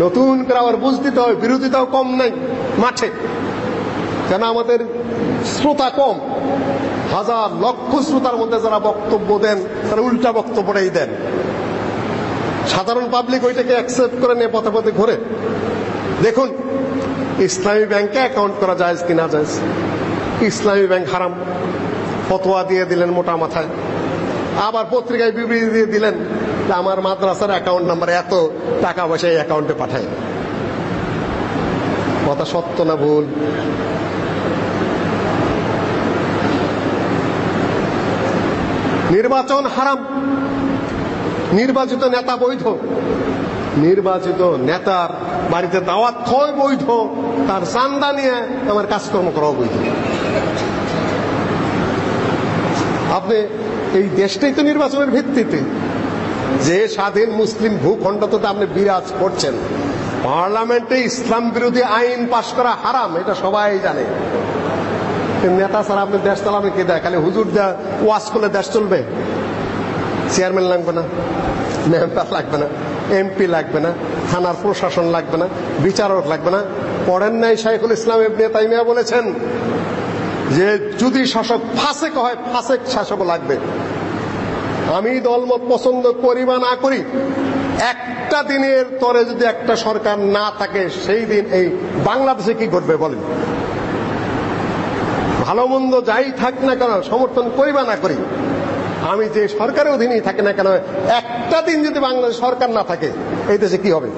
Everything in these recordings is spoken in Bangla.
নতুন করে আবার বুঝ হয় বিরোধিতাও কম নাই মাঠে। কেন আমাদের শ্রোতা কম? হাজার লক্ষ শ্রোতার মধ্যে যারা বক্তব্য দেন, তারা উল্টা বক্তব্যটাই দেন। সাধারণ পাবলিক ওইটাকে অ্যাকসেপ্ট করে নিয়ে পথে পথে ঘুরে। দেখুন, ইসলামী ব্যাংকে অ্যাকাউন্ট করা যায় কি না যায় ইসলামী ব্যাংক হারাম। ফতোয়া দিয়ে দিলেন মোটা মাথায়। আবার পত্রিকায় বিবৃতি দিয়ে দিলেন আমার মাদ্রাসার অ্যাকাউন্ট নাম্বার এত টাকা পয়সা এই অ্যাকাউন্টে পাঠায়। কথা সত্য না ভুল? নির্বাচন হারাম। নির্বাচিত নেতা বৈধ। নির্বাচিত নেতার বাড়িতে দাওয়াত খাওয়াই বৈধ। তার চান্দা নিয়ে আমার কাজকর্ম করা বৈধ। আপনি এই দেশটাই তো নির্বাচনের ভিত্তিতে। যে স্বাধীন মুসলিম ভূখণ্ডতে আপনি বিরাজ করছেন, পার্লামেন্টে ইসলাম বিরোধী আইন পাশ করা হারাম, এটা সবাই জানে। নেতা ছাড়া আপনি দেশ চালাবেন কে দেয় খালি হুজুর দেয় ওয়াশ করলে দেশ চলবে। চেয়ারম্যান লাগবে না, মেম্বার লাগবে না, এমপি লাগবে না, থানার প্রশাসন লাগবে না, বিচারক লাগবে না। পড়েন নাই শাইখুল ইসলাম ইবনে তাইমিয়া বলেছেন যে যদি শাসক ফাসেক হয়, ফাসেক শাসক লাগবে। আমি দলমত পছন্দ করি বা না করি, একটা দিনের তরে যদি একটা সরকার না থাকে, সেই দিন এই বাংলাদেশে কি ঘটবে বলেন? ভালো মন্দ যাই থাক না কেন, সমর্থন করি বা না করি, আমি যে সরকারের অধীনেই থাকি না কেন, একটা দিন যদি বাংলাদেশ সরকার না থাকে, এই দেশে কি হবে?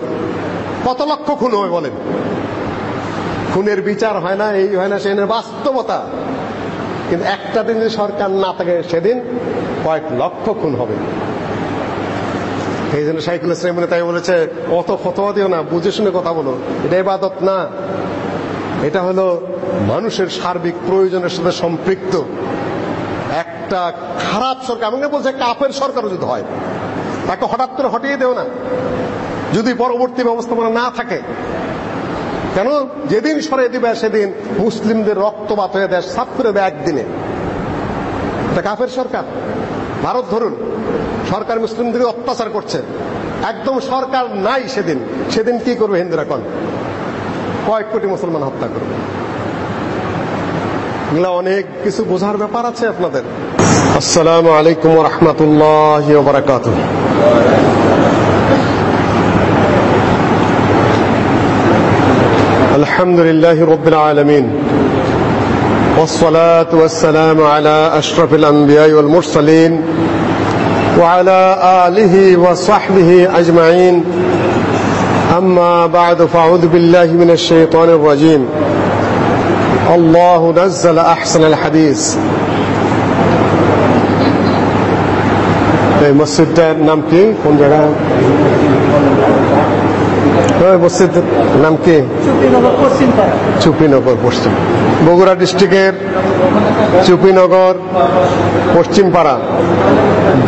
কত লক্ষ খুন হবে বলেন? খুনের বিচার হয় না, এই হয় না সেই বাস্তবতা। কিন্তু একটা দিন যদি সরকার না থাকে, সেদিন কয়েক লক্ষ খুন হবে। এই জন্য সাইকুল ইসলাম তাই বলেছে, অত ফতোয়া দিও না, বুঝে শুনে কথা বলো। এটা ইবাদত না। এটা হলো মানুষের সার্বিক প্রয়োজনের সাথে সম্পৃক্ত। একটা খারাপ সরকার আমাকে বলছে কাপের সরকারও যদি হয়, তাকে হঠাৎ করে হটিয়ে দেও না। যদি পরবর্তী ব্যবস্থাপনা না থাকে কেন? যেদিন সরে দিবে সেদিন মুসলিমদের রক্তপাত হয়ে দেয় সাফ করে দেয় একদিনে। এটা কাফের সরকার। ভারত ধরুন, সরকার মুসলিমদের অত্যাচার করছে। একদম সরকার নাই সেদিন। সেদিন কি করবে হিন্দুরা কন? কয়েক কোটি মুসলমান হত্যা করবে। এগুলা অনেক কিছু বোঝার ব্যাপার আছে আপনাদের। আসসালামু আলাইকুম রহমতুল্লাহ বারাকাত الحمد لله رب العالمين والصلاة والسلام على أشرف الأنبياء والمرسلين وعلى آله وصحبه أجمعين أما بعد فأعوذ بالله من الشيطان الرجيم الله نزل أحسن الحديث এই মসজিদটার নাম কি কোন জায়গা ওই মসজিদের নাম কি? চুপিনগর পশ্চিম বগুড়া ডিস্ট্রিক্টের চুপিনগর পশ্চিম পাড়া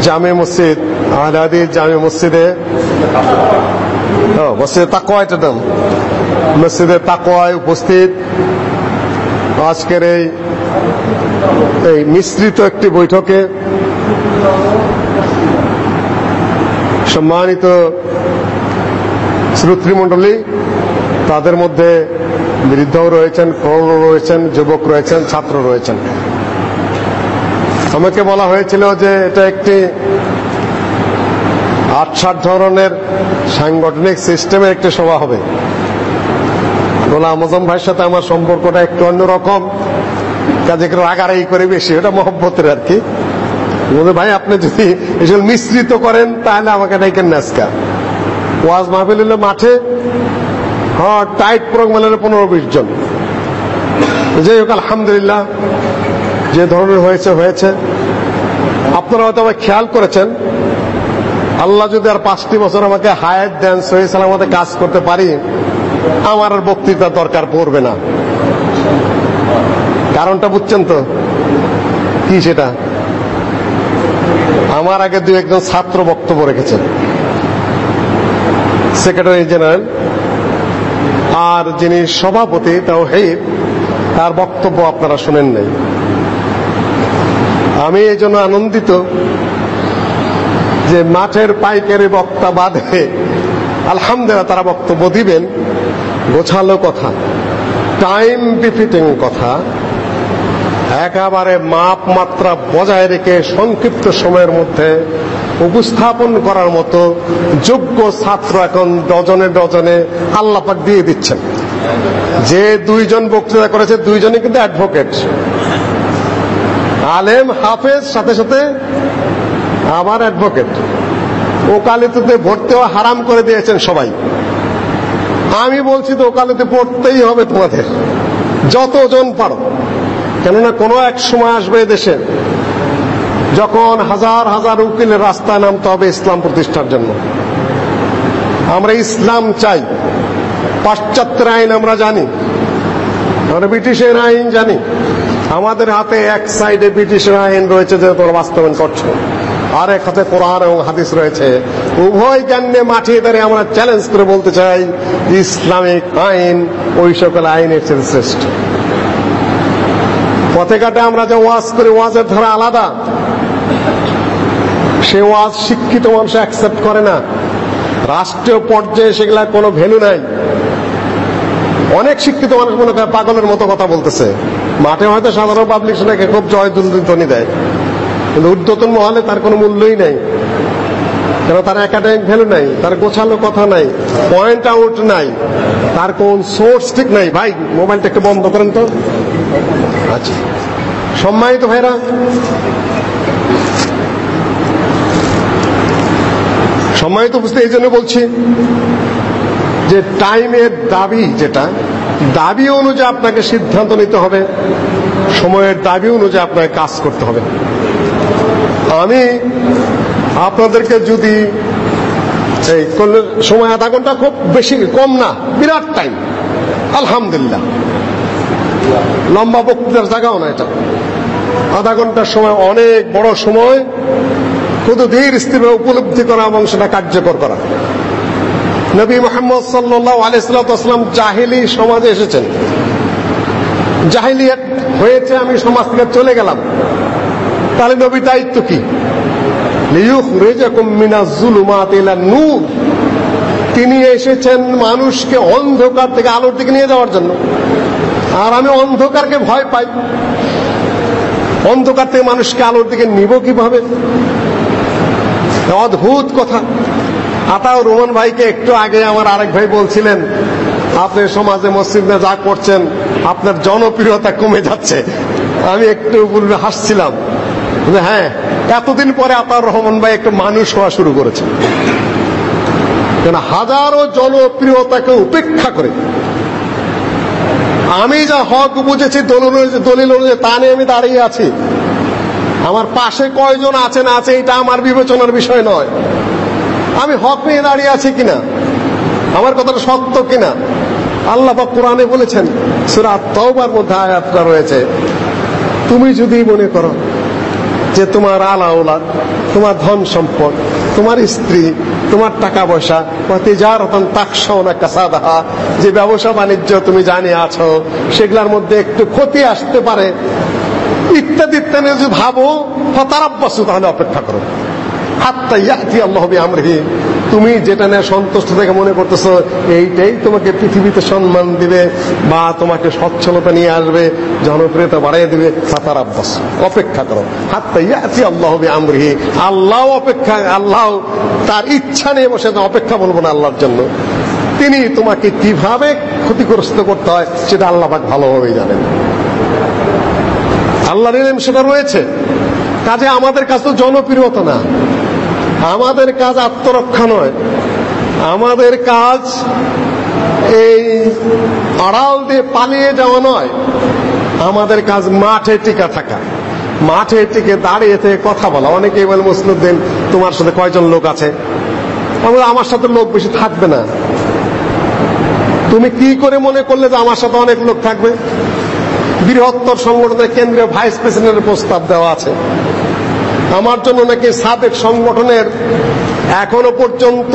জামে মসজিদ আহলাদি জামে মসজিদে ও মসজিদে তাকোয়া এটা নাম। মসজিদে তাকোয়ায় উপস্থিত আজকের এই এই মিশ্রিত একটি বৈঠকে সম্মানিত শ্রোতৃমণ্ডলী, তাদের মধ্যে বৃদ্ধও রয়েছেন প্রৌঢ় রয়েছেন, যুবক রয়েছেন, ছাত্র রয়েছেন। আমাকে বলা হয়েছিল যে এটা একটি আট ষাট ধরনের সাংগঠনিক সিস্টেমের একটি সভা হবে। গোলাম আজম ভাইয়ের সাথে আমার সম্পর্কটা একটু অন্যরকম। কাজে রাগারাগি করে বেশি, এটা মহব্বতের আর কি। ভাই, আপনি যদি এসব মিশ্রিত করেন, তাহলে আমাকে ডাইকেন নাচকা ওয়াজ মাহফিল হলো মাঠে হ্যাঁ টাইট প্রোগ্রাম হলো পনেরো বিশ জন। যাই হোক, আলহামদুলিল্লাহ, যে ধরনের হয়েছে হয়েছে। আপনারা হয়তো আবার খেয়াল করেছেন, আল্লাহ যদি আর পাঁচটি বছর আমাকে হায়াত দেন, সহি সালামতে কাজ করতে পারি, আমার আর বক্তৃতার দরকার পড়বে না। কারণটা বুঝছেন তো? কি সেটা? আমার আগে দু একজন ছাত্র বক্তব্য রেখেছেন। সেক্রেটারি জেনারেল, আর যিনি সভাপতি তাও হেদ তার বক্তব্য আপনারা শুনেন নাই। আমি এই জন্য আনন্দিত যে মাঠের পাইকারি বক্তা বাদে আলহামদুলিল্লাহ তারা বক্তব্য দিবেন। গোছালো কথা টাইম বিফিটিং কথা, একেবারে মাপ মাত্রা বজায় রেখে সংক্ষিপ্ত সময়ের মধ্যে উপস্থাপন করার মতো যোগ্য ছাত্র এখন ডজনে ডজনে আল্লাপাক দিয়ে দিচ্ছেন। যে দুইজন বক্তৃতা করেছে, দুইজনই কিন্তু অ্যাডভোকেট আলেম হাফেজ, সাথে সাথে আবার অ্যাডভোকেট ওকালিতে ভর্তিও হারাম করে দিয়েছেন সবাই। আমি বলছি তো ওকালিতে পড়তেই হবে তোমাদের। যতজন পারো। কেননা কোনো এক সময় আসবে দেশে যখন হাজার হাজার উকিলের রাস্তায় নামতে হবে ইসলাম প্রতিষ্ঠার জন্য। আমরা ইসলাম চাই। পাশ্চাত্যের আইন আমরা জানি। আমরা ব্রিটিশের আইন জানি। আমাদের হাতে এক সাইডে ব্রিটিশের আইন রয়েছে যে তোমরা বাস্তবায়ন করছ। আর এক হাতে কোরআন এবং হাদিস রয়েছে। উভয় জ্ঞানে মাঠে দাঁড়িয়ে আমরা চ্যালেঞ্জ করে বলতে চাই, ইসলামিক আইন ওই সকল আইনের চেয়ে শ্রেষ্ঠ। পথে ঘাটে আমরা যে ওয়াজ করি, ওয়াজের ধারা আলাদা। সে ওয়াজ শিক্ষিত মানুষ অ্যাকসেপ্ট করে না। রাষ্ট্রীয় পর্যায়ে সেগুলা কোনো ভ্যালু নাই। অনেক শিক্ষিত মানুষ মনে করে পাগলের মতো কথা বলতেছে। মাঠে হয়তো সাধারণ পাবলিক সেটাকে খুব জয় ধ্বনি দেয়। কিন্তু ঊর্ধ্বতন মহলে তার কোনো মূল্যই নাই। কেন তার একাডেমিক ভ্যালু নাই? তার গোছালো কথা নাই। পয়েন্ট আউট নাই। তার কোন সোর্স ঠিক নাই। ভাই, মোবাইলটা একটু বন্ধ করেন তো। আচ্ছা। সম্মানিত ভাইরা সম্মানিত বুঝতে এই জন্য বলছি যে টাইমের দাবি যেটা, দাবি অনুযায়ী আপনাকে সিদ্ধান্ত নিতে হবে, সময়ের দাবি অনুযায়ী আপনাকে কাজ করতে হবে। আমি আপনাদেরকে যদি এই সময় আধা ঘণ্টা খুব বেশি কম না, বিরাট টাইম, আলহামদুলিল্লাহ। লম্বা বক্তৃতার জায়গাও না এটা। আধা ঘণ্টার সময় অনেক বড় সময় ধীর স্থির উপলব্ধি করা এবং সেটা কার্যকর করা। নবী মোহাম্মদ সাল্লাহ আলাইসাল্লাম জাহিলি সমাজে এসেছেন। জাহিলিয়াত হয়েছে, আমি সমাজ থেকে চলে গেলাম। তাহলে নবী দায়িত্ব কি? তিনি এসেছেন মানুষকে অন্ধকার থেকে আলোর দিকে নিয়ে যাওয়ার জন্য। আর আমি অন্ধকারকে ভয় পাই। অন্ধকার থেকে মানুষকে আলোর দিকে নিব কীভাবে? অদ্ভুত কথা। আতাও রোমান ভাইকে একটু আগে আমার আরেক ভাই বলছিলেন, আপনি সমাজে মসজিদে যা করছেন, আপনার জনপ্রিয়তা কমে যাচ্ছে। আমি একটু পূর্বে হাসছিলাম। হ্যাঁ এতদিন পরে আতার রহমান ভাই একটু মানুষ হওয়া শুরু করেছে কেন হাজারো জনপ্রিয়তাকে উপেক্ষা করে। আমি যা হক বুঝেছি দলিল অনুযায়ী তা নিয়ে আমি দাঁড়িয়ে আছি। আমার পাশে কয়জন আছেন আছে, এটা আমার বিবেচনার বিষয় নয়। আমি হক নিয়ে দাঁড়িয়ে আছি কিনা? আমার কথাটা সত্য কিনা? আল্লাহ বা কোরআনে বলেছেন, সুরা তওবার মধ্যে আয়াতটা রয়েছে, তুমি যদি মনে করো যে তোমার আলাউলা তোমার ধন সম্পদ, তোমার স্ত্রী, তোমার টাকা পয়সা যার রতন তাকসাও না কাসাদাহা, যে ব্যবসা বাণিজ্য তুমি জানে আছো, সেগুলোর মধ্যে একটু ক্ষতি আসতে পারে। ইত্যাদি ইত্যাদি যদি ভাবো, ফতারাব্বাসু, তাহলে অপেক্ষা করো। হাত্তা ইয়াতি আল্লাহ আমরিহি তুমি যেটা নিয়ে সন্তুষ্ট থেকে মনে করতেছ, এইটাই তোমাকে পৃথিবীতে সম্মান দিবে বা তোমাকে সচ্ছলতা নিয়ে আসবে, জনপ্রিয়তা বাড়িয়ে দিবে ফাতার আব্বাস অপেক্ষা করো। হাত্তা ইয়াতি আল্লাহ আমরহি আল্লাহ অপেক্ষা, আল্লাহ তার ইচ্ছা নিয়ে বসে অপেক্ষা বলব না আল্লাহর জন্য। তিনি তোমাকে কীভাবে ক্ষতিগ্রস্ত করতে হয়, সেটা আল্লাহ ভালোভাবেই জানেন। আল্লাহর ইলম সেটা রয়েছে। কাজে আমাদের কাজ তো জনপ্রিয়তা না। আমাদের কাজ আত্মরক্ষা নয়। আমাদের কাজ এই আড়াল দিয়ে পালিয়ে যাওয়া নয়। আমাদের কাজ মাঠে টিকা থাকা। মাঠে টিকে দাঁড়িয়ে থেকে কথা বলা। অনেকেই বলে মুসলিমদিন তোমার সাথে কয়জন লোক আছে? আমার সাথে লোক বেশি থাকবে না। তুমি কি করে মনে করলে যে আমার সাথে অনেক লোক থাকবে? বৃহত্তর সংগঠনের কেন্দ্রীয় ভাইস প্রেসিডেন্টের প্রস্তাব দেওয়া আছে। আমার জন্য নাকি সাবেক সংগঠনের এখনও পর্যন্ত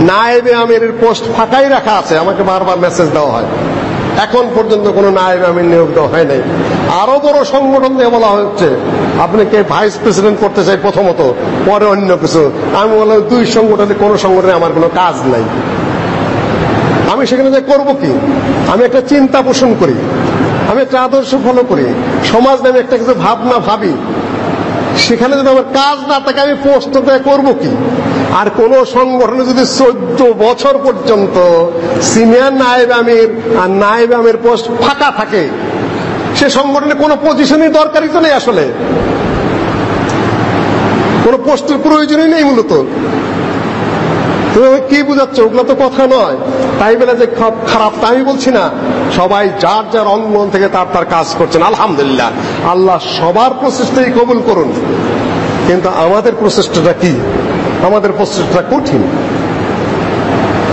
নায়েবে আমিরের পোস্ট ফাঁকাই রাখা আছে। আমাকে বারবার মেসেজ দেওয়া হয়। এখন পর্যন্ত কোনো নায়েব আমি নিয়োগ দেওয়া হয় নাই। আরও বড় সংগঠন দিয়ে বলা হচ্ছে, আপনি কে ভাইস প্রেসিডেন্ট করতে চাই প্রথমত, পরে অন্য কিছু। আমি বললাম, দুই সংগঠনে, কোন সংগঠনে আমার কোনো কাজ নাই। আমি সেখানে যে করব কি? আমি একটা চিন্তা পোষণ করি। আমি একটা আদর্শ ফলো করি। সমাজ নামে একটা কিছু ভাবনা ভাবি। সেখানে যদি আমার কাজ না থাকে, আমি দেয় করব কি? আর কোন সংগঠনে যদি চোদ্দ বছর পর্যন্ত সিনিয়র নায়েব আমির আর নায়েব আমির পোস্ট ফাঁকা থাকে, সে সংগঠনে কোনো পজিশনই দরকারই তো নেই আসলে। কোনো পোস্টের প্রয়োজনই নেই মূলত। আমাকে কি বুঝাচ্ছ? ওগুলো তো কথা নয়। তাই বলে যে খারাপ তা আমি বলছি না। সবাই যার যার অঙ্গন থেকে তার তার কাজ করছেন। আলহামদুলিল্লাহ। আল্লাহ সবার প্রচেষ্টাই কবুল করুন। কিন্তু আমাদের প্রচেষ্টাটা কি? আমাদের প্রচেষ্টা কঠিন।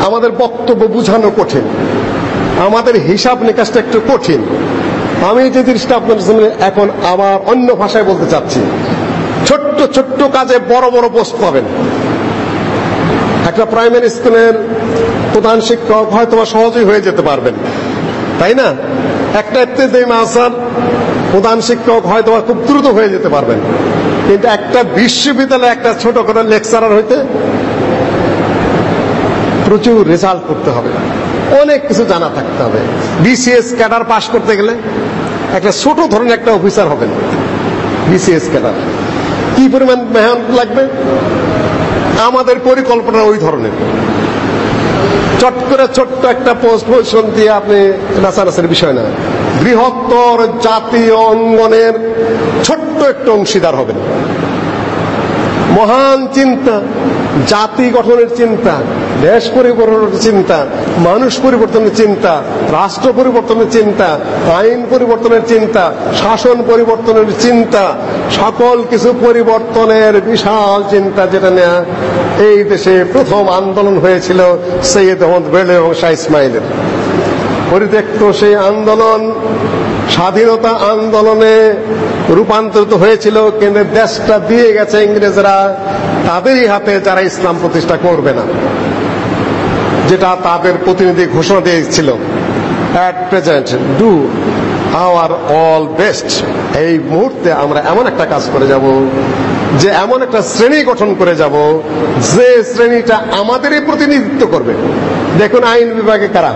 আমাদের বক্তব্য বুঝানো কঠিন। আমাদের হিসাব নিকাশটা একটু কঠিন। আমি যে জিনিসটা আপনার সামনে এখন আবার অন্য ভাষায় বলতে চাচ্ছি। ছোট্ট ছোট্ট কাজে বড় বড় পোস্ট পাবেন। একটা প্রাইমারি স্কুলের প্রধান শিক্ষক হয়তো সহজেই হয়ে যেতে পারবেন। তাই না? একটা ইত্তেদাই মাসার প্রধান শিক্ষক হয়তো খুব দ্রুত হয়ে যেতে পারবেন। কিন্তু একটা বিশ্ববিদ্যালয়ে একটা ছোট করে লেকচারার হইতে প্রচুর রেজাল্ট করতে হবে। অনেক কিছু জানা থাকতে হবে। বিসিএস ক্যাডার পাশ করতে গেলে একটা ছোট ধরনের একটা অফিসার হবেন। BCS cadre. কি পরিমাণ মেহনত লাগবে? আমাদের পরিকল্পনা ওই ধরনের। চট করে ছোট্ট একটা পোস্ট পজিশন দিয়ে আপনি নাচানাচের বিষয় না, বৃহত্তর জাতীয় অঙ্গনের ছোট্ট একটা অংশীদার হবেন। মহান চিন্তা, জাতি গঠনের চিন্তা দেশ পরিবর্তনের চিন্তা, মানুষ পরিবর্তনের চিন্তা, রাষ্ট্র পরিবর্তনের চিন্তা, আইন পরিবর্তনের চিন্তা, শাসন পরিবর্তনের চিন্তা, সকল কিছু পরিবর্তনের বিশাল চিন্তা যেটা নেয়া এই দেশে প্রথম আন্দোলন হয়েছিল সৈয়দ আহমদ বেলে এবং শাহ ইসমাইলের। পরিত্যক্ত সেই আন্দোলন স্বাধীনতা আন্দোলনে রূপান্তরিত হয়েছিল, কিন্তু দেশটা দিয়ে গেছে ইংরেজরা, তাদেরই হাতে যারা ইসলাম প্রতিষ্ঠা করবে না। যেটা তাদের প্রতিনিধি ঘোষণা দিয়েছিল। At present do our all best এই মুহূর্তে আমরা এমন একটা কাজ করে যাব, যে এমন একটা শ্রেণি গঠন করে যাব, যে শ্রেণীটা আমাদেরই প্রতিনিধিত্ব করবে। দেখুন, আইন বিভাগে কারা?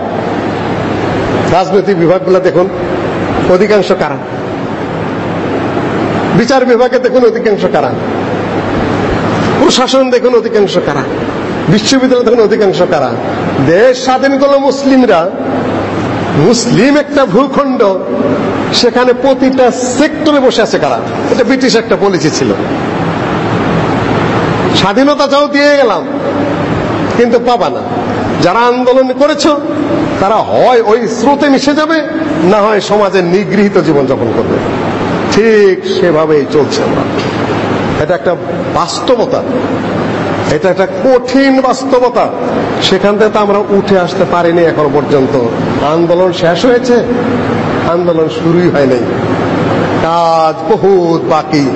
রাজনৈতিক বিভাগগুলো দেখুন, অধিকাংশ কারা? বিচার বিভাগে দেখুন, অধিকাংশ কারা? প্রশাসন দেখুন, অধিকাংশ কারা? বিশ্ববিদ্যালয় দেখুন অধিকাংশ কারা? দেশ স্বাধীন করল মুসলিমরা। মুসলিম একটা ভূখণ্ড, সেখানে প্রতিটা সেক্টরে বসে আছে কারা? এটা ব্রিটিশ একটা পলিসি ছিল। স্বাধীনতা চাও দিয়ে গেলাম, কিন্তু পাবা না। যারা আন্দোলন করেছ, তারা হয় ওই স্রোতে মিশে যাবে, না হয় সমাজে নিগৃহীত জীবনযাপন করবে। ঠিক সেভাবেই চলছে। আমরা এটা একটা বাস্তবতা। এটা একটা কঠিন বাস্তবতা। সেখান থেকে তো আমরা উঠে আসতে পারিনি এখনও পর্যন্ত। আন্দোলন শেষ হয়েছে, আন্দোলন শুরুই হয় নাই কাজ বহুত বাকি।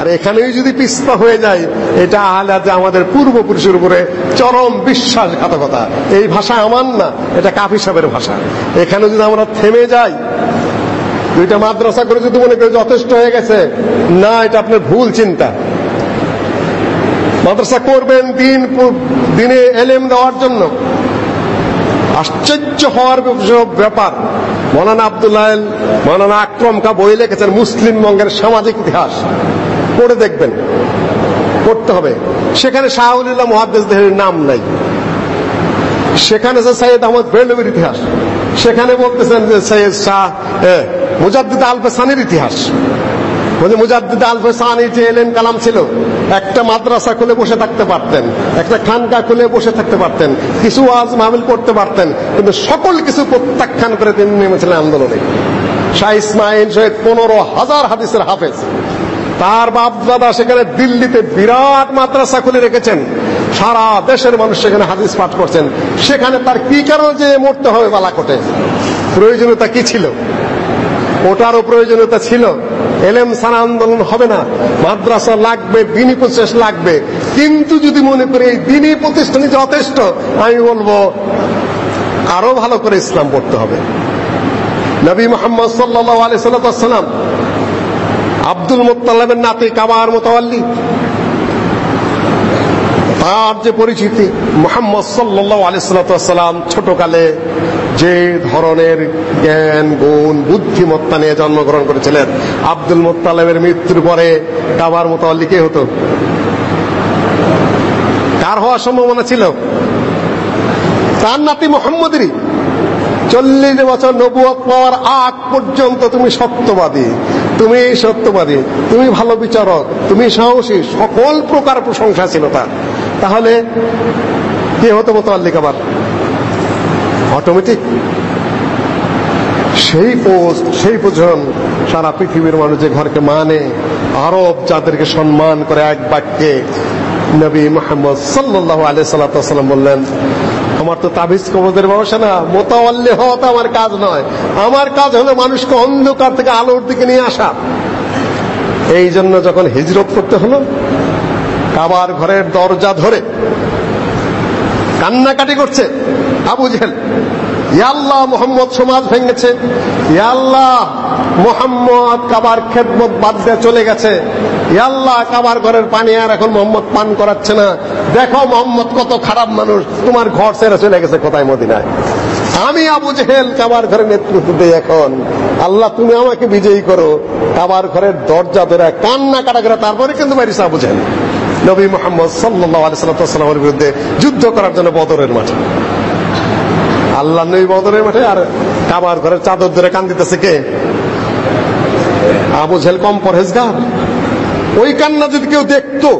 আর এখানেই যদি পিস্পা হয়ে যায়, এটা আহলে যে আমাদের পূর্বপুরুষের উপরে চরম বিশ্বাসঘাতকতা। এই ভাষা আমার না, এটা কাফি সাহেবের ভাষা। এখানে যদি আমরা থেমে যাই, দুইটা মাদ্রাসা করে যদি মনে করি যথেষ্ট হয়ে গেছে, না, এটা আপনার ভুল চিন্তা। মাদ্রাসা করবেন, দিন দিনে এলেম দেওয়ার জন্য। আশ্চর্য হওয়ার ব্যাপার। মৌলানা আবদুল্লাহ মৌলানা আকরম কা বই লিখেছেন, মুসলিম বঙ্গের সামাজিক ইতিহাস। পড়ে দেখবেন। পড়তে হবে। সেখানে শাহুল্লাহ মহাদ্দেশের নাম নাই। সেখানে যে সৈয়দ আহমদ বেলবির ইতিহাস। সেখানে বলতেছেন যে সৈয়দ শাহ মুজাদ্দিদ আলফে সানির ইতিহাস। মুজাদ্দিদ আলফে সানি যে এলেন কালাম ছিল, একটা মাদ্রাসা খুলে বসে থাকতে পারতেন, একটা খানকা খুলে বসে থাকতে পারতেন, কিছু আজ মাহবিল করতে পারতেন, কিন্তু সকল কিছু প্রত্যাখ্যান করে তিনি নেমেছিলেন আন্দোলনে। শাহ ইসমাইল শহীদ পনেরো হাজার হাদিসের হাফেজ। তার বাপ সেখানে দিল্লিতে বিরাট মাদ্রাসা খুলে রেখেছেন। সারা দেশের মানুষ সেখানে হাদিস পাঠ করছেন। সেখানে তার কি কারণে যে মরতে হবে বালাকোটে? প্রয়োজনীয়তা কি ছিল? ওটারও প্রয়োজনীয়তা ছিল। এলেম সানা আন্দোলন হবে না। মাদ্রাসা লাগবে দিনী প্রচেষ লাগবে। কিন্তু যদি মনে করি এই দিনী প্রতিষ্ঠানই যথেষ্ট, আমি বলব, আরও ভালো করে ইসলাম পড়তে হবে। নবী মোহাম্মদ সাল্লাহ আলি সাল্লাম, আব্দুল মুতালেবের নাতি কাবার মোতাল্লি তার যে পরিচিতি, মোহাম্মদ সাল্লাহ আলি সাল্লাম ছোটকালে যে ধরনের জ্ঞান, গুণ, বুদ্ধিমত্তা নিয়ে জন্মগ্রহণ করেছিলেন। আব্দুল মোত্তালেবের মৃত্যুর পরে কাবার মোতাল্লি কে হতো? কার হওয়ার সম্ভাবনা ছিল? তার নাতি মোহাম্মদেরই। চল্লিশ বছর নবুয়ত পাওয়ার আগ পর্যন্ত তুমি সত্যবাদী। তুমি সত্যবাদী। তুমি ভালো বিচারক। তুমি সাহসী। সকল প্রকার প্রশংসা ছিল তার। তাহলে কে হতো মোতাল্লিক আবার অটোমেটিক সেই পোস্ট সেই পোজন সারা পৃথিবীর মানুষ যে ঘরকে মানে আরব যাদেরকে সম্মান করে এক বাক্যে নবী মোহাম্মদ সাল্লাহ আলিয়া সাল্লাম বললেন, আমার তো তাবিজ কবদের ব্যবসা না, মোতাওয়াল্লি হওয়া তো আমার কাজ নয়। আমার কাজ হলো মানুষকে অন্ধকার থেকে আলোর দিকে নিয়ে আসা। এই জন্য যখন হিজরত করতে হলো, কাবার ঘরের দরজা ধরে কান্নাকাটি করছে। আবু জেহেল ইয়াল্লাহ মোহাম্মদ সমাজ ভেঙেছে। ইয়াল্লাহ মোহাম্মদ কাবার খেদমত বাদ দিয়ে চলে গেছে। ইয়াল্লাহ কাবার ঘরের পানি আর এখন মোহাম্মদ পান করাচ্ছে না। দেখো মোহাম্মদ কত খারাপ মানুষ, তোমার ঘর ছেড়ে চলে গেছে কোথায় মদিনায়? আমি আবু জেহেল, কাবার ঘরের নেতৃত্ব দিই এখন। আল্লাহ, তুমি আমাকে বিজয়ী করো। কাবার ঘরের দরজা ধরে কান্না কাটা করে তারপরে কিন্তু বাড়িছে আবু জেহেল। নবী মোহাম্মদ সাল্লাহ আলিয়াল্লামের বিরুদ্ধে যুদ্ধ করার জন্য বদরের মাঠে। আল্লাহ নবী বদরের মাঠে আর কাবার ঘরের চাদর ধরে কান দিতেছে কে? আবু ঝেল কম পরহেজগার। ওই কান্না যদি কেউ দেখতো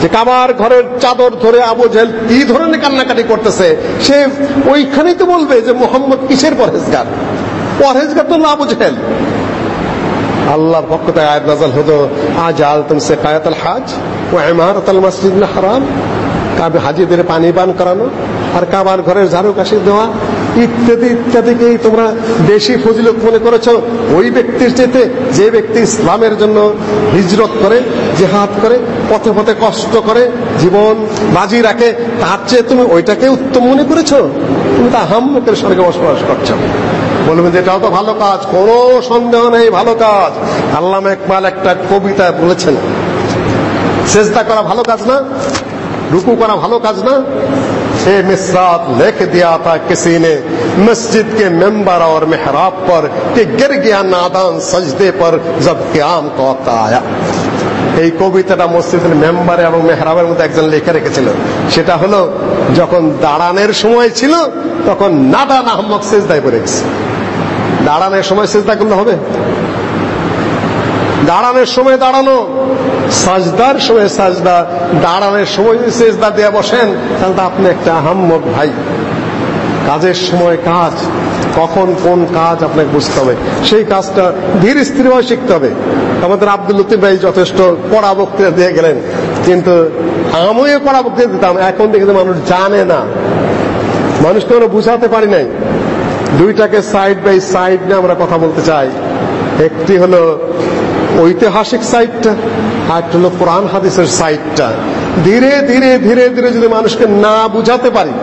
যে কাবার ঘরের চাদর ধরে আবু জেল কি ধরনের কান্নাকাটি করতেছে, সে ওইখানেই তো বলবে যে মোহাম্মদ কিসের পরহেজগার? পরহেজগার তো না আবু জেল আল্লাহর পক্ষ থেকে আয়াত নাজাল হতো আজ আল তুম সে কায়াতাল হাজ ও ইমারত আল মসজিদ হারাম। কাবে হাজিদের পানি পান করানো আর কাবার ঘরের ঝাড়ু কাশি দেওয়া, ইত্যাদি, ইত্যাদিকেই তোমরা বেশি ফজিলত মনে করেছ। ওই ব্যক্তির চেতে যে ব্যক্তি ইসলামের জন্য হিজরত করে, জেহাদ করে, পথে পথে কষ্ট করে, জীবন বাজি রাখে, তার চেয়ে তুমি ওইটাকে উত্তম মনে করেছ? তুমি তা হাম্মকের স্বর্গে বসবাস করছ। বলবেন যে এটাও তো ভালো কাজ কোনো সন্দেহ নেই ভালো কাজ আল্লাহ একমাল একটা কবিতা বলেছেন চেষ্টা করা ভালো কাজ না रुकू करा भालो काज ना छह मिसरात लिख दिया था किसी ने मस्जिद के मेंबर और मेहराब पर कि गिर गया नादान सजदे पर जब क्याम का वक्त आया এই কবিতাটা মসজিদের মেম্বার এবং মেহরাবের মধ্যে একজন লেখা রেখেছিল সেটা হলো যখন দাঁড়ানোর সময় ছিল তখন নাদান আহমদ সেজদায় পড়ে গেছে দাঁড়ানোর সময় সেজদা করলে হবে? দাঁড়ানোর সময় দাঁড়ানো সাজদার সময় সাজদা, দাঁড়ানোর সময় যদি সেজদা দিয়ে বসেন, তাহলে তো আপনি একটা আহাম্মক ভাই। কাজের সময় কাজ, কখন কোন কাজ আপনাকে বুঝতে হবে। সেই কাজটা ধীর স্থিরভাবে শিখতে হবে। আমাদের আব্দুল লতিফ ভাই যথেষ্ট পড়া বক্তৃতা দিয়ে গেলেন, কিন্তু আমিও পড়া বক্তৃতা দিতাম। এখন দেখে মানুষ জানে না। মানুষকে আমরা বুঝাতে পারি নাই। দুইটাকে সাইড বাই সাইড নিয়ে আমরা কথা বলতে চাই। একটি হলো ঐতিহাসিক সাইডটা আর একটা হলো কোরআন হাদিসের সাইডটা ধীরে ধীরে ধীরে ধীরে যদি মানুষকে না বুঝাতে পারি,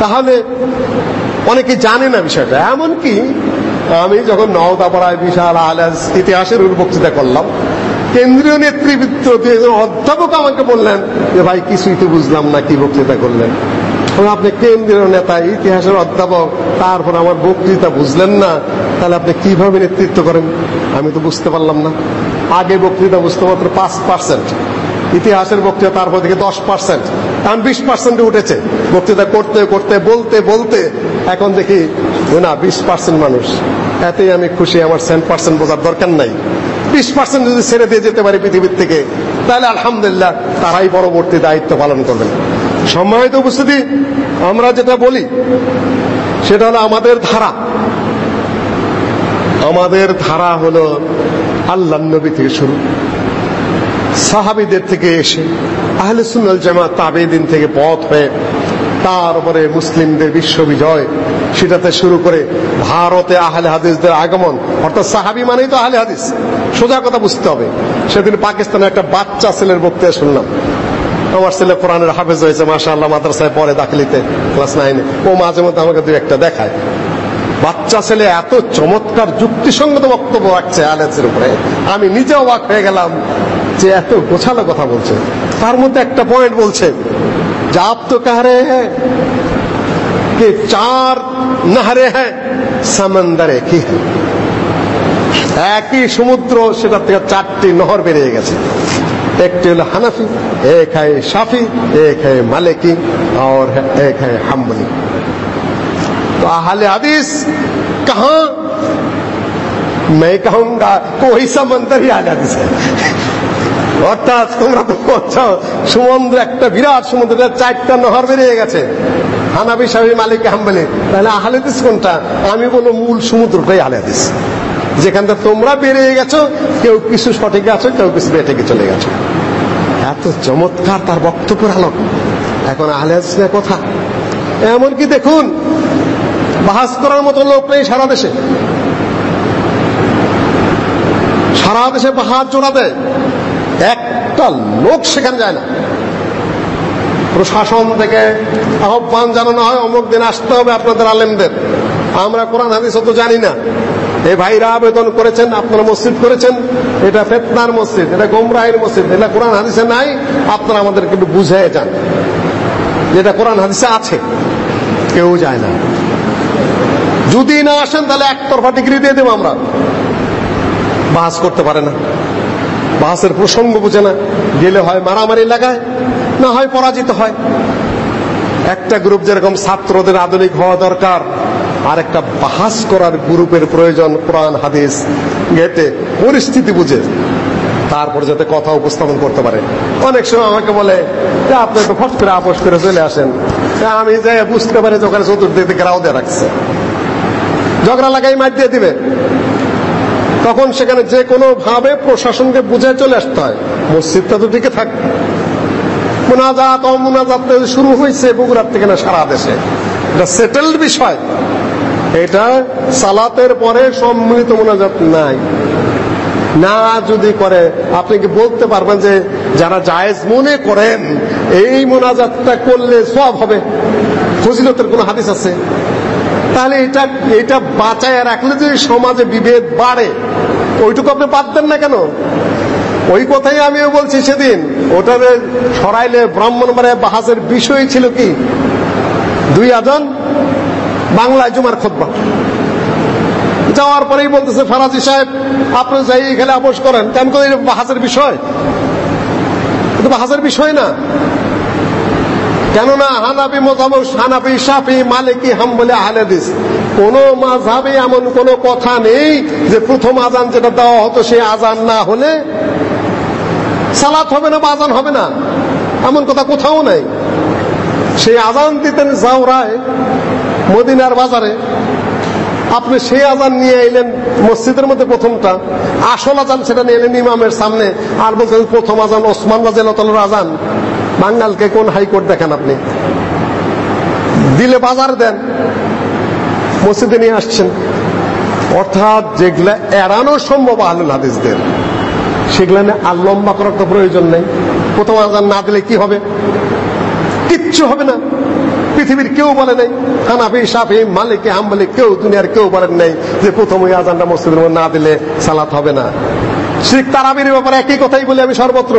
তাহলে অনেকে জানে না বিষয়টা। এমনকি আমি যখন নওদাপাড়ায় বিশাল আলাজ ইতিহাসের বক্তৃতা করলাম, কেন্দ্রীয় নেতৃবৃত্ত অধ্যাপক আমাকে বললেন যে, ভাই, কিছুই তো বুঝলাম না কি বক্তৃতা করলেন। আপনি কেন্দ্রীয় নেতা, ইতিহাসের অধ্যাপক, তারপর আমার বক্তৃতা বুঝলেন না, তাহলে আপনি কীভাবে নেতৃত্ব করেন? আমি তো বুঝতে পারলাম না। আগে বক্তৃতা বুঝতে মাত্র পাঁচ পার্সেন্ট ইতিহাসের বক্তৃতা তারপর থেকে দশ পার্সেন্ট এখন বিশ পার্সেন্টে উঠেছে। বক্তৃতা করতে করতে, বলতে বলতে এখন দেখি না, বিশ পার্সেন্ট মানুষ। এতেই আমি খুশি, আমার সেন পার্সেন্ট বোঝার দরকার নাই। বিশ পার্সেন্ট যদি ছেড়ে দিয়ে যেতে পারি পৃথিবীর থেকে, তাহলে আলহামদুলিল্লাহ তারাই পরবর্তী দায়িত্ব পালন করবেন। সম্মানিত উপস্থিতি, আমরা যেটা বলি, সেটা হলো আমাদের ধারা। আমাদের ধারা হলো আল্লাহ নবী থেকে শুরু। সাহাবিদের থেকে এসে, আহলে সুন্নাল জামা তাবেদিন থেকে পথ হয়ে, তারপরে মুসলিমদের বিশ্ব বিজয়, সেটাতে শুরু করে ভারতে আহলে হাদিসদের আগমন। অর্থাৎ সাহাবি মানেই তো আহলে হাদিস। সোজা কথা বুঝতে হবে। সেদিন পাকিস্তানে একটা বাচ্চা ছেলের বক্তৃতা শুনলাম। আমার ছেলে কোরআনের হাফেজ হয়েছে মাসা আল্লাহ মাদ্রাসায় পরে দাখিলিতে, ক্লাস নাইনে। ও মাঝে মধ্যে আমাকে দু একটা দেখায়। বাচ্চা ছেলে এত চমৎকার যুক্তিসঙ্গত বক্তব্য রাখছে আলেসের উপরে। আমি নিজে অবাক হয়ে গেলাম যে এত গোছালো কথা বলছে। তার মধ্যে একটা পয়েন্ট বলছে যে তো কাহারে হ্যাঁ কে চার নাহারে হ্যাঁ সামান্দারে কি হ্যাঁ? একই সমুদ্র সেটা থেকে চারটি নহর বেরিয়ে গেছে। একটি হলো হানাফি এক है शाफी एक है मालिकी और एक है हम्बली तो अहले हदीस कहां मैं कहूंगा कोई समंदर ही अहले हदीस है অর্থাৎ তোমরা তো বলছো সমুদ্র একটা বিরাট সমুদ্রের চারটা নহর বেরিয়ে গেছে হানাবি সাহেব মালিক হাম্বলি তাহলে আহলেদিস কোনটা আমি বলবো মূল সমুদ্রটাই আহলেদিস যেখান থেকে তোমরা বেরিয়ে গেছো, কেউ কিছু সঠিক আছো, কেউ কিছু বেঠেকে চলে গেছো। এত চমৎকার তার বক্তব্যের আলোক। এখন আহলেদিসের কথা। এমনকি দেখুন বাহাস করার মতো লোক নেই সারা দেশে। সারা দেশে বাহার জোড়া দেয়। একটা লোক সেখানে যায় না। প্রশাসন থেকে আহ্বান জানানো হয়, অমুক দিন আসতে হবে আপনাদের আলেমদের। আমরা কোরআন, হাদিস অত জানি না। এই ভাইরা আবেদন করেছেন, আপনারা মসজিদ করেছেন, এটা ফেতনার মসজিদ, এটা গোমরাহের মসজিদ, এটা কোরআন হাদিসে নাই, আপনারা আমাদেরকে একটু বুঝিয়ে যান। যেটা কোরআন হাদিসে আছে, কেউ যায় না। যদি না আসেন, তাহলে একতরফা ডিগ্রি দিয়ে দেবো আমরা। বাস করতে পারে না। বাসের প্রসঙ্গ বুঝে না। গেলে হয় মারামারি লাগায়, না হয় পরাজিত হয়। একটা গ্রুপ যেরকম ছাত্রদের আধুনিক হওয়া দরকার আর একটা বাহাস করার গ্রুপের প্রয়োজন কোরআন, হাদিস, গেটে, পরিস্থিতি বুঝে। তারপর যাতে কথা উপস্থাপন করতে পারে। অনেক সময় আমাকে বলে যে আপনি তো ফট করে আপোষ করে চলে আসেন। আমি যে বুঝতে পারি যে ওখানে চতুর্দিক থেকে রাও দিয়ে রাখছে। ঝগড়া লাগাই মার দিয়ে দিবে। তখন সেখানে যে কোনো ভাবে প্রশাসনকে বুঝে চলে আসতে হয়। মসজিদটা তো টিকে থাক। মোনাজাত, অমোনাজাত শুরু হয়েছে বগুড়ার থেকে না সারা দেশে। এটা সেটেলড বিষয়। এটা সালাতের পরে সম্মিলিত মোনাজাত নাই। না যদি করে, আপনি কি বলতে পারবেন যে যারা জায়েজ মনে করেন, এই মোনাজাতটা করলে সব হবে? ফজিলতের কোন হাদিস আছে? তাহলে এটা এটা বাঁচায় রাখলে যদি সমাজে বিভেদ বাড়ে, ওইটুকু আপনি বাদ দেন না কেন? ওই কথাই আমিও বলছি সেদিন। ওটারে সরাইলে ব্রাহ্মণ মানে বাহাসের বিষয় ছিল কি? দুই আজন বাংলায় জুমার খোদবা। যাওয়ার পরেই বলতেছে, ফারাজি সাহেব, আপনি যাই এখানে আপোষ করেন। কেন করে বাহাসের বিষয়। কিন্তু বাহাসের বিষয় না। কেননা হানাবি মোজামক হানাবি সাফি মালিকি, হাম্বলে, আহলেদিস, কোন মাঝাবে এমন কোন কথা নেই যে প্রথম আজান যেটা দেওয়া হতো সেই আজান না হলে সালাত হবে না বা আজান হবে না। এমন কথা কোথাও নাই। সেই আজান দিতেন জাওরায় মদিনার বাজারে আপনি সেই আজান নিয়ে এলেন, মসজিদের মধ্যে প্রথমটা। আসল আজান সেটা নিয়ে এলেন ইমামের সামনে। আর বলছেন, প্রথম আজান ওসমান রাজিয়াল আজান। বাঙ্গালকে কোন হাইকোর্ট দেখেন আপনি? দিলে বাজার দেন, মসজিদে নিয়ে আসছেন। অর্থাৎ যেগুলা এড়ানো সম্ভব আহলুল হাদিসদের, সেগুলা নিয়ে আর লম্বা করার তো প্রয়োজন নেই। প্রথম আজান না দিলে কি হবে? কিচ্ছু হবে না। পৃথিবীর কেউ বলে নাই। হানাফি সাফি মালিকে, হাম্বলি, কেউ দুনিয়ার কেউ বলেন নাই যে প্রথম ওই আজানটা মসজিদের মধ্যে না দিলে সালাত হবে না। শিখ তারাবির ব্যাপারে একই কথাই বলি আমি সর্বত্র।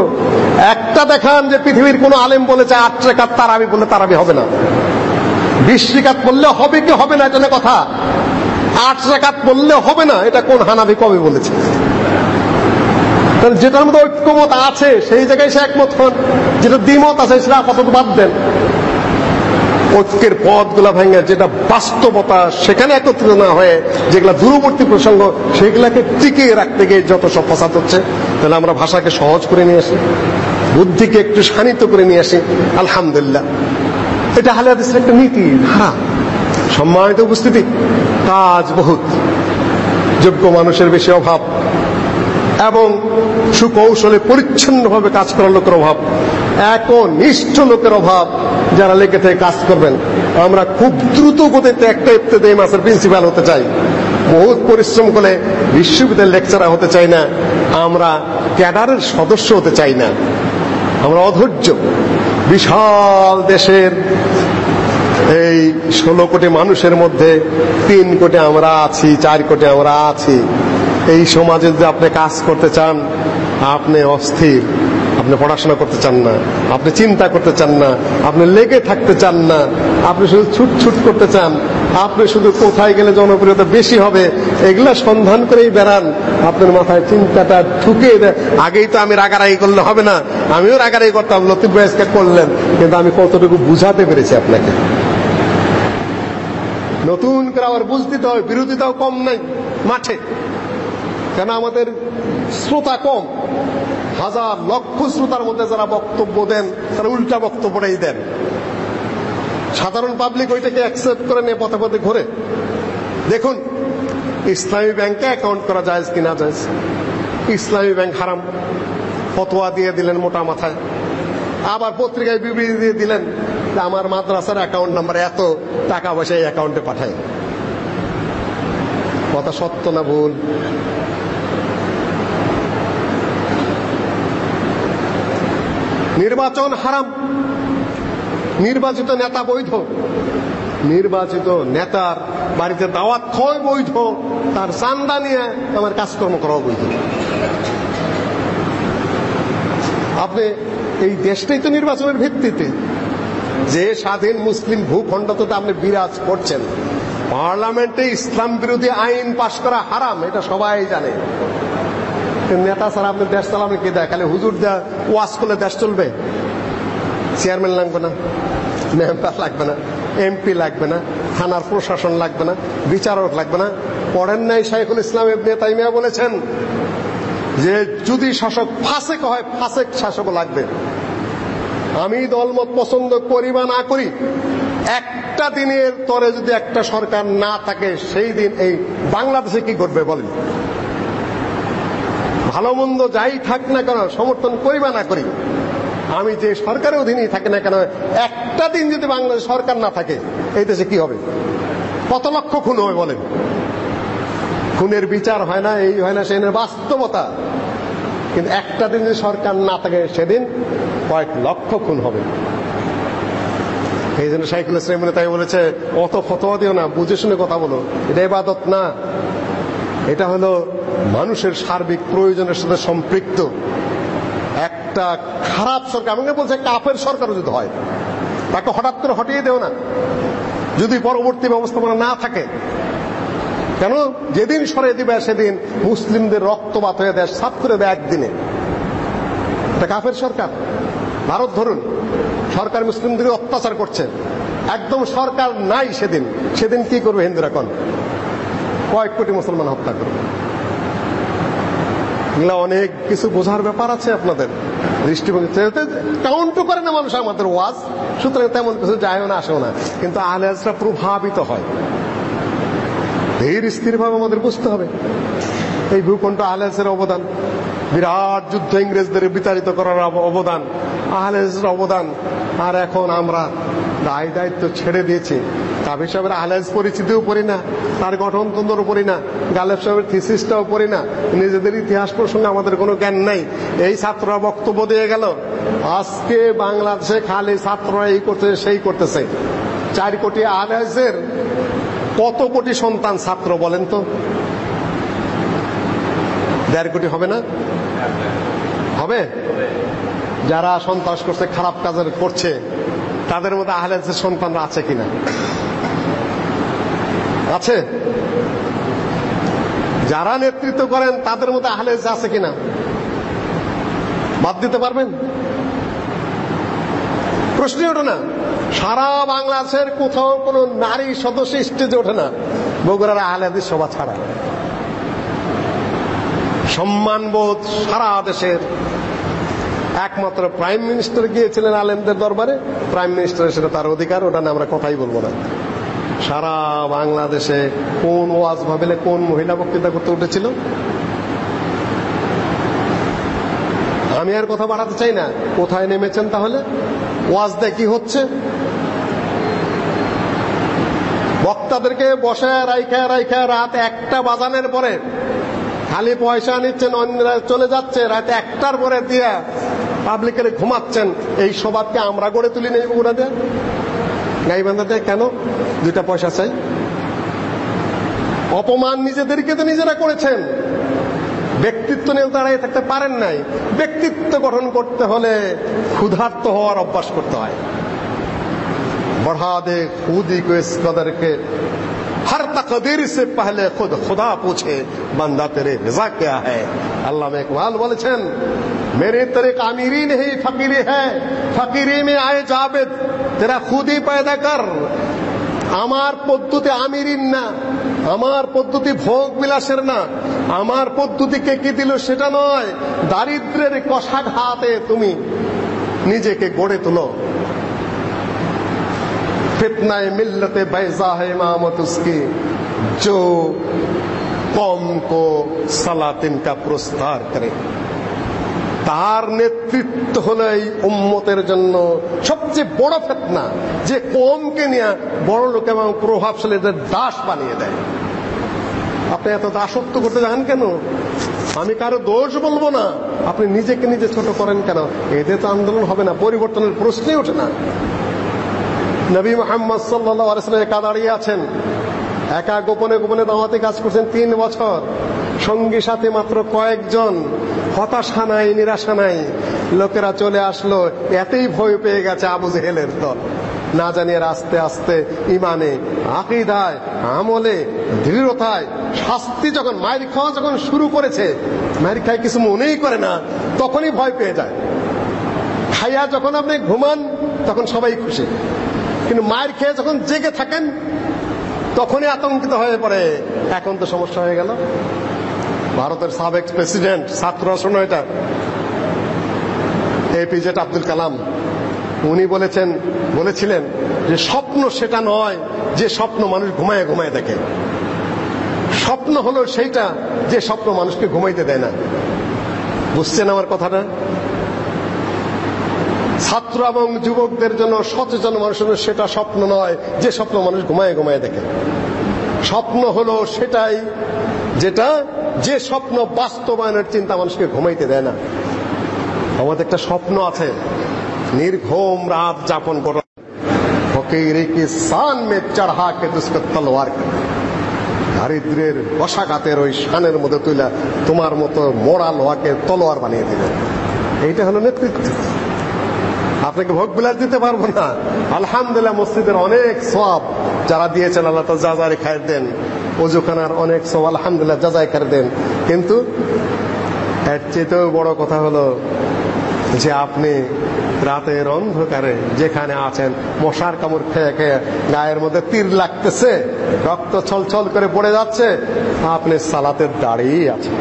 একটা দেখান যে পৃথিবীর কোন আলেম বলেছে আট রেখাত তারাবি বলে তারাবি হবে না। বিশ রেখাত বললে হবে কি হবে না এটা না কথা। আট রেখাত বললে হবে না, এটা কোন হানাবি কবে বলেছে? যেটার মধ্যে ঐক্যমত আছে, সেই জায়গায় সে একমত হন। যেটা দ্বিমত আছে, সেটা আপাতত বাদ দেন। ঐক্যের পথগুলা ভেঙে যেটা বাস্তবতা সেখানে একত্রিত না হয়ে যেগুলা দূরবর্তী প্রসঙ্গ সেগুলাকে টিকিয়ে রাখতে গিয়ে যত সব ফসাদ হচ্ছে, তাহলে আমরা ভাষাকে সহজ করে নিয়ে আসি, বুদ্ধিকে একটু শানিত করে নিয়ে আসি, আলহামদুলিল্লাহ। এটা হালে হাদিসের একটা নীতি। ধারা সম্মানিত উপস্থিতি কাজ বহুত, যোগ্য মানুষের বেশি অভাব এবং সুকৌশলে পরিচ্ছন্নভাবে কাজ করার লোকের অভাব, একনিষ্ঠ লোকের অভাব যারা লেগে থেকে কাজ করবেন, আমরা খুব দ্রুত গতিতে একটা ইফতেদায়ী মাসের প্রিন্সিপাল হতে চাই। বহুত পরিশ্রম করে বিশ্ববিদ্যালয়ের লেকচারার হতে চাই না, আমরা ক্যাডারের সদস্য হতে চাই না। আমরা অধৈর্য। বিশাল দেশের এই ষোলো কোটি মানুষের মধ্যে তিন কোটি আমরা আছি, চার কোটি আমরা আছি। এই সমাজে যদি আপনি কাজ করতে চান, আপনি অস্থির। আপনি পড়াশোনা করতে চান না, আপনি চিন্তা করতে চান না, আপনি লেগে থাকতে চান না, আপনি শুধু ছুট ছুট করতে চান, আপনি শুধু কোথায় গেলে জনপ্রিয়তা বেশি হবে, এগুলা সন্ধান করেই বেড়ান। আপনার মাথায় চিন্তাটা ঢুকে আগেই তো আমি রাগারাগি করলে হবে না, আমিও রাগারাগি করতাম, লতিফ ভাইসকে করলেন, কিন্তু আমি কতটুকু বুঝাতে পেরেছি আপনাকে। নতুন করে আবার বুঝতে হবে বিরোধিতাও কম নাই, মাঠে। কেন আমাদের শ্রোতা কম। হাজার লক্ষ শ্রোতার মধ্যে যারা বক্তব্য দেন, তারা উল্টা বক্তব্যটাই দেন। সাধারণ পাবলিক ওইটাকে অ্যাকসেপ্ট করে নিয়ে পথে পথে ঘুরে। দেখুন, ইসলামী ব্যাংকে অ্যাকাউন্ট করা যায় কি না যায় ইসলামী ব্যাংক হারাম। ফতোয়া দিয়ে দিলেন মোটা মাথায়। আবার পত্রিকায় বিবৃতি দিয়ে দিলেন আমার মাদ্রাসার অ্যাকাউন্ট নাম্বার এত, টাকা পয়সা এই অ্যাকাউন্টে পাঠায়। কথা সত্য না ভুল? নির্বাচন হারাম। নির্বাচিত নেতা বৈধ। নির্বাচিত নেতার বাড়িতে দাওয়াত খাওয়াই বৈধ। তার চান্দা নিয়ে আমার কাজকর্ম করাও বৈধ। আপনি এই দেশটাই তো নির্বাচনের ভিত্তিতে। যে স্বাধীন মুসলিম ভূখণ্ড ভূখণ্ডতে আপনি বিরাজ করছেন। পার্লামেন্টে ইসলাম বিরোধী আইন পাশ করা হারাম, এটা সবাই জানে। নেতা ছাড়া আপনি দেশ চালাবেন কে? দেয় খালি হুজুর দেয় ওয়াজ করলে দেশ চলবে। চেয়ারম্যান লাগবে না মেম্বার লাগবে না এমপি লাগবে না, থানার প্রশাসন লাগবে না, বিচারক লাগবে না। পড়েন নাই শাইখুল ইসলাম ইবনে তাইমিয়া বলেছেন যে, যদি শাসক ফাসেক হয়, ফাসেক শাসক লাগবে। আমি দলমত পছন্দ করি বা না করি, একটা দিনের তরে যদি একটা সরকার না থাকে, সেই দিন এই বাংলাদেশে কি করবে বলেন? ভালো মন্দ যাই থাক না কেন, সমর্থন করি বা না করি। আমি যে সরকারের অধীনেই থাকি না কেন, একটা দিন যদি বাংলাদেশ সরকার না থাকে, এই দেশে কি হবে? কত লক্ষ খুন হবে বলেন? খুনের বিচার হয় না, এই হয় না, সেই বাস্তবতা। কিন্তু একটা দিন যদি সরকার না থাকে, সেদিন কয়েক লক্ষ খুন হবে। এই জন্য সাইকুল ইসলাম তাই বলেছে, অত ফতোয়া দিও না, বুঝে শুনে কথা বলো। এটা ইবাদত না। এটা হলো মানুষের সার্বিক প্রয়োজনের সাথে সম্পৃক্ত। একটা খারাপ সরকার আমাকে বলছে কাফের সরকার যদি হয়, তাকে হঠাৎ করে হটিয়ে দেও না। যদি পরবর্তী ব্যবস্থাপনা না থাকে, কেন? যেদিন সরে দিবে সেদিন মুসলিমদের রক্তপাত হয়ে দেয় সাত করে দেয় একদিনে। এটা কাফের সরকার। ভারত ধরুন, সরকার মুসলিমদের অত্যাচার করছে। একদম সরকার নাই সেদিন। সেদিন কি করবে হিন্দুরা কন কয়েক কোটি মুসলমান হত্যা করবে। এগুলা অনেক কিছু বোঝার ব্যাপার আছে আপনাদের দৃষ্টিভঙ্গি কাউন্টও করে না মানুষ আমাদের ওয়াজ। সুতরাং তেমন কিছু যায়ও না, আসেও না। কিন্তু আহলেজরা প্রভাবিত হয়। ধীর স্থির ভাবে আমাদের বুঝতে হবে। এই ভূখণ্ড আহলেজের অবদান, বিরাট যুদ্ধ ইংরেজদের বিতাড়িত করার অবদান, আহলেজের অবদান। আর এখন আমরা দায় দায়িত্ব ছেড়ে দিয়েছি। কাবির সাহেবের আহলেজ পরিচিতিও পড়ি না, তার গঠনতন্ত্রও পড়ি না, গালেব সাহেবের থিসিসটাও পড়ি না, নিজেদের ইতিহাস প্রসঙ্গে আমাদের কোনো জ্ঞান নাই। এই ছাত্ররা বক্তব্য দিয়ে গেল, আজকে বাংলাদেশে খালি ছাত্ররা এই করতেছে সেই করতেছে। চার কোটি আহলেজের কত কোটি সন্তান ছাত্র বলেন তো? দেড় কোটি হবে না? হবে? যারা সন্ত্রাস করছে, খারাপ কাজের করছে, তাদের মধ্যে আহলেজের সন্তানরা আছে কিনা? আছে? যারা নেতৃত্ব করেন, তাদের মধ্যে আহলেজ আছে কিনা? বাদ দিতে পারবেন? প্রশ্নই ওঠে না। সারা বাংলাদেশের কোথাও কোনো নারী সদস্য স্টেজে ওঠে না। বগুড়ার আহলেদের সভা ছাড়া। সম্মানবোধ সারা দেশের। একমাত্র প্রাইম মিনিস্টার গিয়েছিলেন আলেমদের দরবারে। প্রাইম মিনিস্টার সেটা তার অধিকার ওটা আমরা কথাই বলব না। সারা বাংলাদেশে কোন ওয়াজ ভাবিলে কোন মহিলা বক্তৃতা করতে উঠেছিল? আমি আর কথা বাড়াতে চাই না। কোথায় নেমেছেন তাহলে? ওয়াজ দেয় কি হচ্ছে? বক্তাদেরকে বসে রাইখা রাইখা, রাত একটা বাজানের পরে খালি পয়সা নিচ্ছেন, অন্যরা চলে যাচ্ছে, রাত একটার পরে দিয়া পাবলিকের ঘুমাচ্ছেন। এই স্বভাবকে আমরা গড়ে তুলি নেই বগুড়া গাইবান্ধাতে কেন দুইটা পয়সা চাই? অপমান নিজেদেরকে তো নিজেরা করেছেন। ব্যক্তিত্ব নিয়ে দাঁড়ায় থাকতে পারেন নাই। ব্যক্তিত্ব গঠন করতে হলে ক্ষুধার্ত হওয়ার অভ্যাস করতে হয়। বড়া দে খুদি কো ইস কদর হর তকদির সে পহলে খুদ, খুদা পুছে, বান্দা তেরে রিজা কিয়া হ্যায়? আল্লাহ ইকবাল বলেছেন मेरे तरीक अमीरी नहीं फकीरी है फकीरी में आए जावेद तेरा खुद ही पैदा कर আমার পদ্ধতি আমিরিন না আমার পদ্ধতি ভোগ বিলাসের না আমার পদ্ধতি কে কি দিল সেটা নয় দারিদ্রের কষাঘাতে তুমি নিজেকে গড়ে তোলো फितना मिल्लत बैजा है इमामत उसकी जो कौम को सलातिन का पुरस्कार करे তার নেতৃত্ব হলো এই উম্মতের জন্য সবচেয়ে বড় ফেতনা। যে কমকে নিয়ে বড় লোক এবং প্রভাবশালীদের দাস বানিয়ে দেয়। আপনি এত দাসত্ব করতে যান কেন? আমি কারও দোষ বলব না। আপনি নিজেকে নিজে ছোট করেন কেন? এতে তো আন্দোলন হবে না, পরিবর্তনের প্রশ্নই ওঠে না। নবী মোহাম্মদ সাল্লাহ একা দাঁড়িয়ে আছেন। একা গোপনে গোপনে দাওয়াতে কাজ করছেন তিন বছর। সঙ্গী সাথে মাত্র কয়েকজন। হতাশা নাই নিরাশা নাই লোকেরা চলে আসলো। এতেই ভয় পেয়ে গেছে আবু জেহেলের দল। না জানিয়ে আস্তে আস্তে ইমানে আকিদায়, আমলে, দৃঢ়তায়, শাস্তি যখন, মায়ের খাওয়া যখন শুরু করেছে, মায়ের খায় কিছু মনেই করে না, তখনই ভয় পেয়ে যায়। খাইয়া যখন আপনি ঘুমান, তখন সবাই খুশি। কিন্তু মায়ের খেয়ে যখন জেগে থাকেন, তখনই আতঙ্কিত হয়ে পড়ে। এখন তো সমস্যা হয়ে গেল। ভারতের সাবেক প্রেসিডেন্ট, ছাত্র আসন এটা এপিজেড আব্দুল কালাম, উনি বলেছেন, বলেছিলেন যে স্বপ্ন সেটা নয় যে স্বপ্ন মানুষ ঘুমায় ঘুমায় দেখে। স্বপ্ন হলো সেইটা যে স্বপ্ন মানুষকে ঘুমাইতে দেয় না। বুঝছেন আমার কথাটা? ছাত্র এবং যুবকদের জন্য সচেতন মানুষের সেটা স্বপ্ন নয় যে স্বপ্ন মানুষ ঘুমায় ঘুমায় দেখে। স্বপ্ন হলো সেটাই যেটা যে স্বপ্ন বাস্তবায়নের চিন্তা মানুষকে ঘুমাইতে দেয় না। আমাদের একটা স্বপ্ন আছে। নির্ঘুম রাত যাপন করা। ফকির কি সান মে চড়হা কে দুষ্ক তলোয়ার দারিদ্রের বসাঘাতের ওই শানের মধ্যে তুইলা তোমার মতো মোড়া লোহাকে তলোয়ার বানিয়ে দিবে এইটা হলো নেতৃত্ব। আপনাকে ভোগ বিলাস দিতে পারব না। আলহামদুলিল্লাহ মসজিদের অনেক সব যারা দিয়েছেন, আল্লাহ তো যাজারে খায় দেন। অজুখানার অনেক সব আলহামদুলিল্লাহ যাজাই করে দেন। কিন্তু এর চেয়েতেও বড় কথা হলো যে আপনি রাতের অন্ধকারে যেখানে আছেন, মশার কামড় খেয়ে খেয়ে গায়ের মধ্যে তীর লাগতেছে, রক্ত ছলছল করে পড়ে যাচ্ছে, আপনি সালাতের দাঁড়িয়েই আছেন।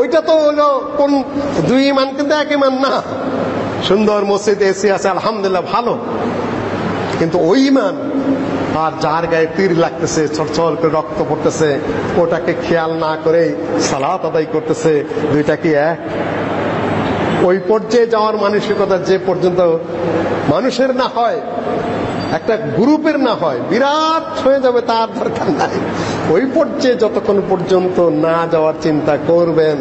ওইটা তো হলো কোন দুই ইমান কিন্তু এক ইমান না। সুন্দর মসজিদ, এসি আছে, আলহামদুলিল্লাহ ভালো। কিন্তু ওই ইমান আর যার গায়ে তীর লাগতেছে ছড়ছড় করে রক্ত পড়তেছে, ওটাকে খেয়াল না করে সালাত আদায় করতেছে, দুইটা কি এক? ওই পর্যায়ে যাওয়ার মানসিকতা যে পর্যন্ত মানুষের না হয়, একটা গ্রুপের না হয়, বিরাট হয়ে যাবে তার দরকার নাই। ওই পর্যায়ে যতক্ষণ পর্যন্ত না যাওয়ার চিন্তা করবেন,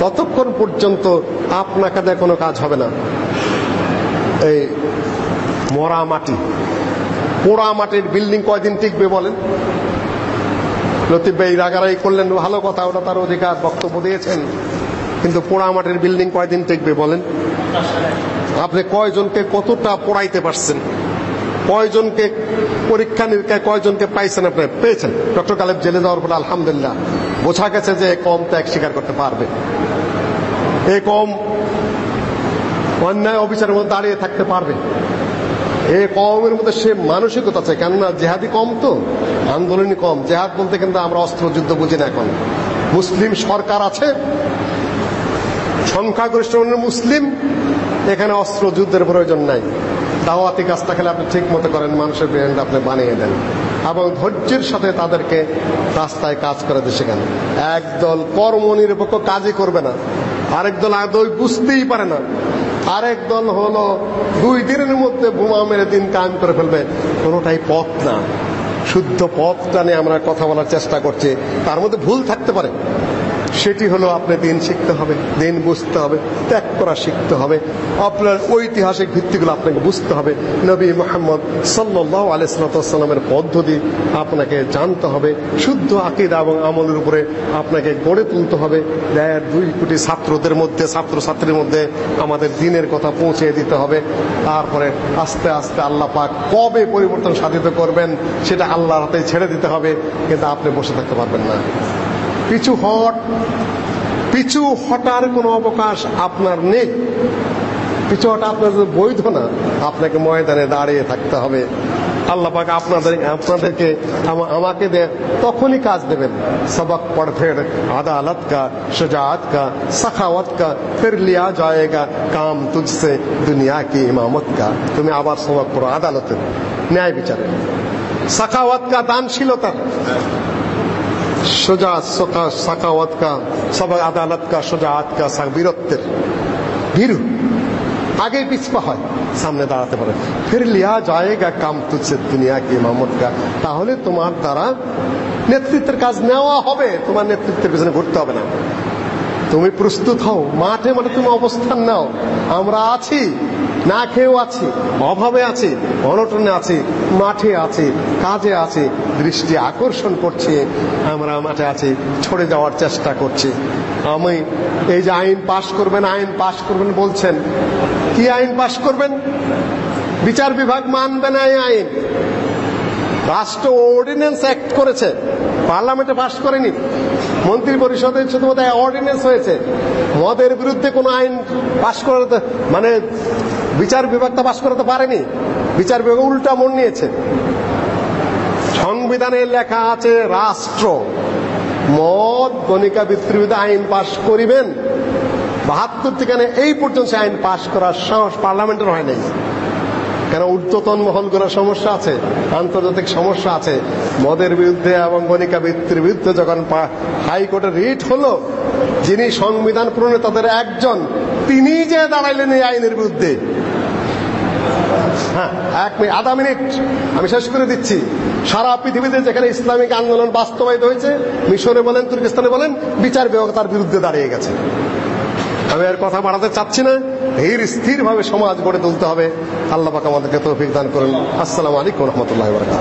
ততক্ষণ পর্যন্ত আপনাকে কোনো কাজ হবে না। এই মরা মাটি পোড়া মাটির বিল্ডিং কয়দিন টিকবে বলেন? লতিফ ভাই রাগারাই করলেন, ভালো কথা ওটা তার অধিকার বক্তব্য দিয়েছেন। কিন্তু পোড়া মাটির বিল্ডিং কয়দিন টিকবে বলেন? আপনি কয়জনকে কতটা পড়াইতে পারছেন? কয়জনকে পরীক্ষা নিরীক্ষায় কয়জনকে পাইছেন আপনি? পেয়েছেন। ডক্টর কালেব জেলে যাওয়ার পর আলহামদুলিল্লাহ বোঝা গেছে যে কম ত্যাগ স্বীকার করতে পারবে। এ কম অন্যায় অবিচারের মধ্যে দাঁড়িয়ে থাকতে পারবে। এই কমের মধ্যে সে মানসিকতা আছে, কেননা জেহাদি কম তো, আন্দোলনই কম। জেহাদ বলতে কিন্তু আমরা অস্ত্র যুদ্ধ বুঝি না এখন। মুসলিম সরকার আছে, সংখ্যাগরিষ্ঠ মুসলিম, এখানে অস্ত্র যুদ্ধের প্রয়োজন নাই। দাওয়াতি কাজটা খেলে আপনি ঠিক মতো করেন, মানুষের ব্রেন্ড আপনি বানিয়ে দেন। এবং ধৈর্যের সাথে তাদেরকে রাস্তায় কাজ করে দিয়ে শেখান একদল কর্মনিরপেক্ষ কাজই করবে না। আরেক দল আদৌ বুঝতেই পারে না। আরেক দল হলো দুই দিনের মধ্যে বোমা মেরে দিন কায়েম করে ফেলবে। কোনোটাই পথ না। শুদ্ধ পথটা নিয়ে আমরা কথা বলার চেষ্টা করছি। তার মধ্যে ভুল থাকতে পারে। সেটি হলো আপনি দিন শিখতে হবে, দিন বুঝতে হবে, ত্যাগ করা শিখতে হবে। আপনার ঐতিহাসিক ভিত্তিগুলো আপনাকে বুঝতে হবে। নবী মোহাম্মদ সাল্লাহ আলাইসালামের পদ্ধতি আপনাকে জানতে হবে। শুদ্ধ আকিদা এবং আমলের উপরে আপনাকে গড়ে তুলতে হবে। দেড়, দুই কোটি ছাত্রদের মধ্যে, ছাত্রছাত্রীর মধ্যে আমাদের দিনের কথা পৌঁছে দিতে হবে। তারপরে আস্তে আস্তে আল্লাহ পাক কবে পরিবর্তন সাধিত করবেন, সেটা আল্লাহর হাতে ছেড়ে দিতে হবে, কিন্তু আপনি বসে থাকতে পারবেন না। পিছু হট। পিছু হটার কোনো অবকাশ আপনার নেই। পিছু হটা আপনার যদি বৈধ না। আপনাকে ময়দানে দাঁড়িয়ে থাকতে হবে। আল্লাহ পাক আপনাদের আপনাদেরকে আমাকে দে তখনই কাজ দেবেন। সবক পড়ফের আদালত কা সুজাত কা, সখাওয়াত কা, ফির লিয়া যায়েগা কাম তুঝসে দুনিয়া কি ইমামত কা। তুমি আবার সবক পড়ো আদালতের ন্যায় বিচারে সখাওয়াত কা দানশীলতা সবাই আদালত কা বীরত্বের পিছপা হয়, সামনে দাঁড়াতে পারে। ফির লিয়া কাম দুনিয়া কা তাহলে তোমার দ্বারা নেতৃত্বের কাজ নেওয়া হবে, তোমার নেতৃত্বের পিছনে ঘুরতে হবে না। তুমি প্রস্তুত হও। মাঠে মাঠে তুমি অবস্থান নাও। আমরা আছি, না খেয়েও আছি, অভাবে আছি, অনটনে আছি, মাঠে আছি, কাজে আছি, দৃষ্টি আকর্ষণ করছি, আমরা মাঠে আছি, ছড়ে যাওয়ার চেষ্টা করছি। আমি এই যে আইন পাশ করবেন, আইন পাশ করবেন বলছেন, কি আইন পাশ করবেন? বিচার বিভাগ মানবে না এই আইন। রাষ্ট্র অর্ডিন্যান্স অ্যাক্ট করেছে, পার্লামেন্টে পাশ করেনি। মন্ত্রী পরিষদে শুধুমাত্র অর্ডিন্যান্স হয়েছে। মদের বিরুদ্ধে কোনো আইন পাশ করাতে মানে বিচার বিভাগটা পাশ করাতে পারেনি। বিচার বিভাগ উল্টা মন নিয়েছে। সংবিধানে লেখা আছে রাষ্ট্র। মদ গণিকা বিতৃবিধ আইন পাশ করিবেন। বাহাত্তর থেকে এই পর্যন্ত আইন পাশ করার সাহস পার্লামেন্টের হয় নাই। কেন ঊর্ধ্বতন মহলগুলোর সমস্যা আছে, আন্তর্জাতিক সমস্যা আছে। মদের বিরুদ্ধে এবং গণিকা বৃত্তির বিরুদ্ধে যখন হাইকোর্টে রিট হলো, যিনি সংবিধান প্রণেতাদের একজন, তিনি যে দাঁড়াইলেন এই আইনের বিরুদ্ধে। হ্যাঁ এক মিনিট আধা মিনিট, আমি শেষ করে দিচ্ছি। সারা পৃথিবীতে যেখানে ইসলামিক আন্দোলন বাস্তবায়িত হয়েছে, মিশরে বলেন, তুর্কিস্তানে বলেন, বিচার ব্যবস্থার বিরুদ্ধে দাঁড়িয়ে গেছে। আমি আর কথা বাড়াতে চাচ্ছি না। ধীর স্থিরভাবে সমাজ গড়ে তুলতে হবে। আল্লাহ পাক আমাদেরকে তৌফিক দান করুন। আসসালামু আলাইকুম রহমতুল্লাহ বরকাত